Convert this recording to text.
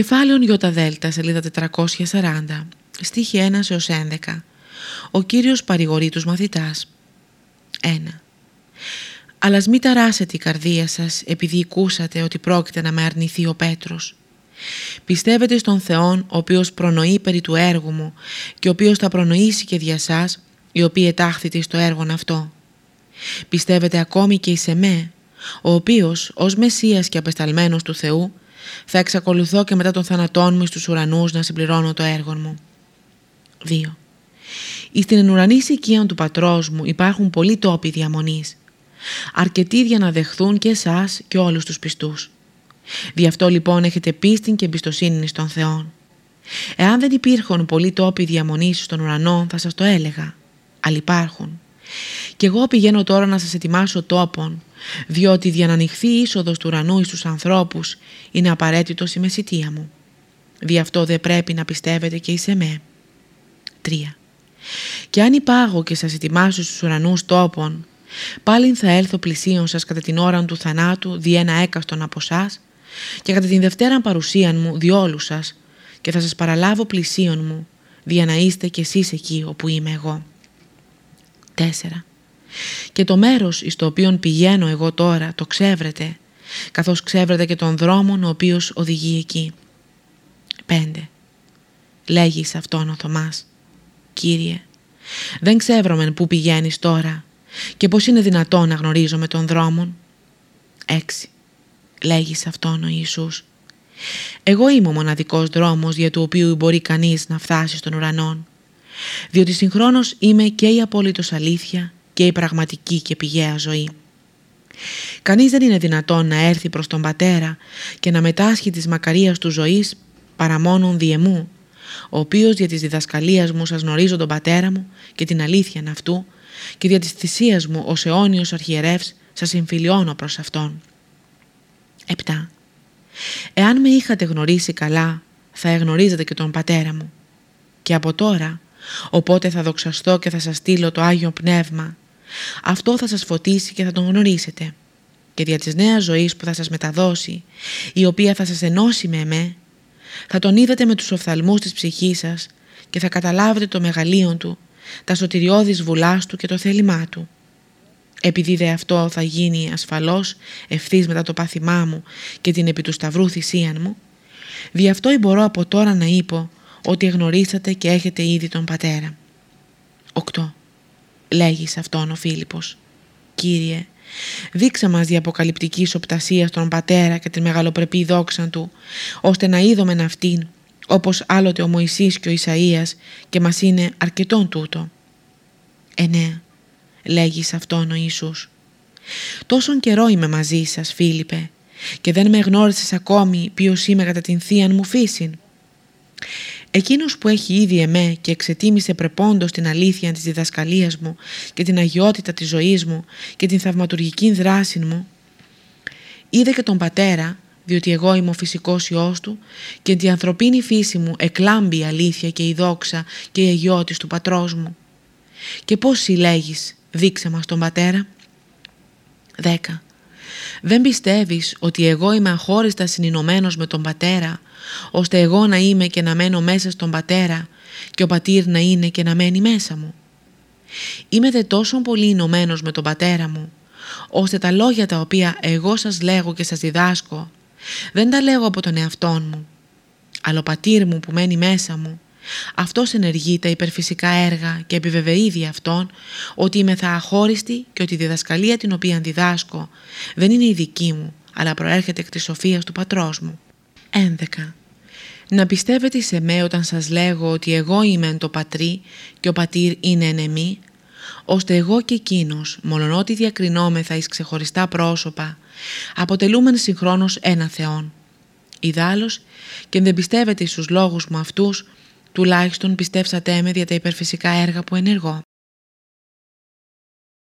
Κεφάλαιον Δέλτα, σελίδα 440, στίχη 1 έως 11. Ο Κύριος παρηγορεί τους μαθητάς. 1. Αλλά μη ταράσετε η καρδία σας επειδή ακούσατε ότι πρόκειται να με αρνηθεί ο Πέτρος. Πιστεύετε στον Θεόν ο οποίος προνοεί περί του έργου μου και ο οποίος θα προνοήσει και δια σας οι οποίοι ετάχθητε στο έργο αυτό. Πιστεύετε ακόμη και εις εμέ, ο οποίος ως Μεσσίας και απεσταλμένος του Θεού θα εξακολουθώ και μετά τον θανατόν μου στους ουρανούς να συμπληρώνω το έργο μου. 2. Εις την ενουρανή οικία του πατρός μου υπάρχουν πολλοί τόποι διαμονής. Αρκετοί για να δεχθούν και εσάς και όλους τους πιστούς. Δι' αυτό λοιπόν έχετε πίστη και εμπιστοσύνη στον Θεό. Εάν δεν υπήρχαν πολλοί τόποι διαμονής στον ουρανό θα σας το έλεγα. Αλλά υπάρχουν. Και εγώ πηγαίνω τώρα να σας ετοιμάσω τόπον, διότι για να ανοιχθεί η είσοδος του ουρανού στους ανθρώπους είναι απαραίτητος η μεσητεία μου. Δι' αυτό δεν πρέπει να πιστεύετε και εις εμέ. 3. Και αν υπάγω και σας ετοιμάσω στους ουρανούς τόπων, πάλιν θα έλθω πλησίον σας κατά την ώρα του θανάτου δι' ένα έκαστον από εσά και κατά την δευτέρα παρουσίαν μου διόλου σας και θα σας παραλάβω πλησίον μου δι' να είστε κι εσείς εκεί όπου είμαι εγώ. 4. Και το μέρος εις το οποίο πηγαίνω εγώ τώρα το ξέβρετε, καθώς ξέβρετε και τον δρόμο ο οποίος οδηγεί εκεί. 5. Λέγει σε αυτόν ο Θωμάς, «Κύριε, δεν ξεύρωμεν πού πηγαίνεις τώρα και πώς είναι δυνατόν να γνωρίζομαι τον δρόμον». 6. Λέγει σε αυτόν ο Ιησούς, «Εγώ είμαι ο μοναδικός δρόμος για το οποίο μπορεί κανείς να φτάσει στον ουρανόν, διότι συγχρόνως είμαι και η απόλυτος αλήθεια και η πραγματική και πηγαία ζωή. Κανείς δεν είναι δυνατόν να έρθει προς τον Πατέρα και να μετάσχει της μακαρίας του ζωής παρά μόνον διεμού, ο οποίος για της διδασκαλίας μου σας γνωρίζω τον Πατέρα μου και την αλήθεια αυτού και δια της θυσίας μου ως αιώνιος αρχιερεύς σας συμφιλιώνω προς Αυτόν. 7. Εάν με είχατε γνωρίσει καλά, θα εγνωρίζετε και τον Πατέρα μου. Και από τώρα, οπότε θα δοξαστώ και θα σας στείλω το Άγιο Πνεύμα, αυτό θα σας φωτίσει και θα τον γνωρίσετε. Και δια της νέας ζωής που θα σας μεταδώσει, η οποία θα σας ενώσει με εμέ, θα τον είδατε με τους οφθαλμούς της ψυχής σας και θα καταλάβετε το μεγαλείον του, τα σωτηριώδης βουλάς του και το θέλημά του. Επειδή δε αυτό θα γίνει ασφαλώς ευθύς μετά το πάθημά μου και την επί του σταυρού θυσίαν μου, δι' αυτό μπορώ από τώρα να είπω ότι εγνωρίσατε και έχετε ήδη τον Πατέρα. 8 λέγεις σε αυτόν ο Φίλιππος. «Κύριε, δείξε μας διαποκαλυπτική οπτασίας στον Πατέρα και την μεγαλοπρεπή δόξα Του, ώστε να είδομεν αυτήν, όπως άλλοτε ο Μωυσής και ο Ισαΐας και μας είναι αρκετόν τούτο». «Εννέα», λέγεις σε αυτόν ο Ιησούς. «Τόσον καιρό είμαι μαζί σας, Φίλιππε, και δεν με γνώρισες ακόμη ποιος είμαι κατά την θεία μου φύσιν. Εκείνος που έχει ήδη εμέ και εξετίμησε πρεπόντος την αλήθεια της διδασκαλίας μου και την αγιότητα της ζωής μου και την θαυματουργική δράση μου, είδε και τον πατέρα, διότι εγώ είμαι ο φυσικός Υιός του και την ανθρωπίνη φύση μου εκλάμπει η αλήθεια και η δόξα και η αγιότης του πατρός μου. Και πώς συλλέγεις, δείξε μας τον πατέρα. 10. Δεν πιστεύεις ότι εγώ είμαι αχώριστα συνεινωμένος με τον πατέρα ώστε εγώ να είμαι και να μένω μέσα στον πατέρα και ο πατήρ να είναι και να μένει μέσα μου. Είμαι δε τόσο πολύ ενωμένος με τον πατέρα μου, ώστε τα λόγια τα οποία εγώ σας λέγω και σας διδάσκω, δεν τα λέγω από τον εαυτόν μου, αλλά ο πατήρ μου που μένει μέσα μου, αυτός ενεργεί τα υπερφυσικά έργα και επιβεβαιεί δι' αυτόν ότι είμαι θα αχώριστη και ότι η διδασκαλία την οποία διδάσκω δεν είναι η δική μου, αλλά προέρχεται εκ της σοφίας του πατρός μου. 11. Να πιστεύετε σε μέ όταν σας λέγω ότι εγώ είμαι εν το πατρί και ο πατήρ είναι εν εμή, ώστε εγώ και εκείνος, μολονότι διακρινόμεθα εις ξεχωριστά πρόσωπα, αποτελούμεν συγχρόνως ένα Θεόν. Ιδάλλως, και δεν πιστεύετε στους λόγους μου αυτούς, τουλάχιστον πιστέψατε με δια τα υπερφυσικά έργα που ενεργώ.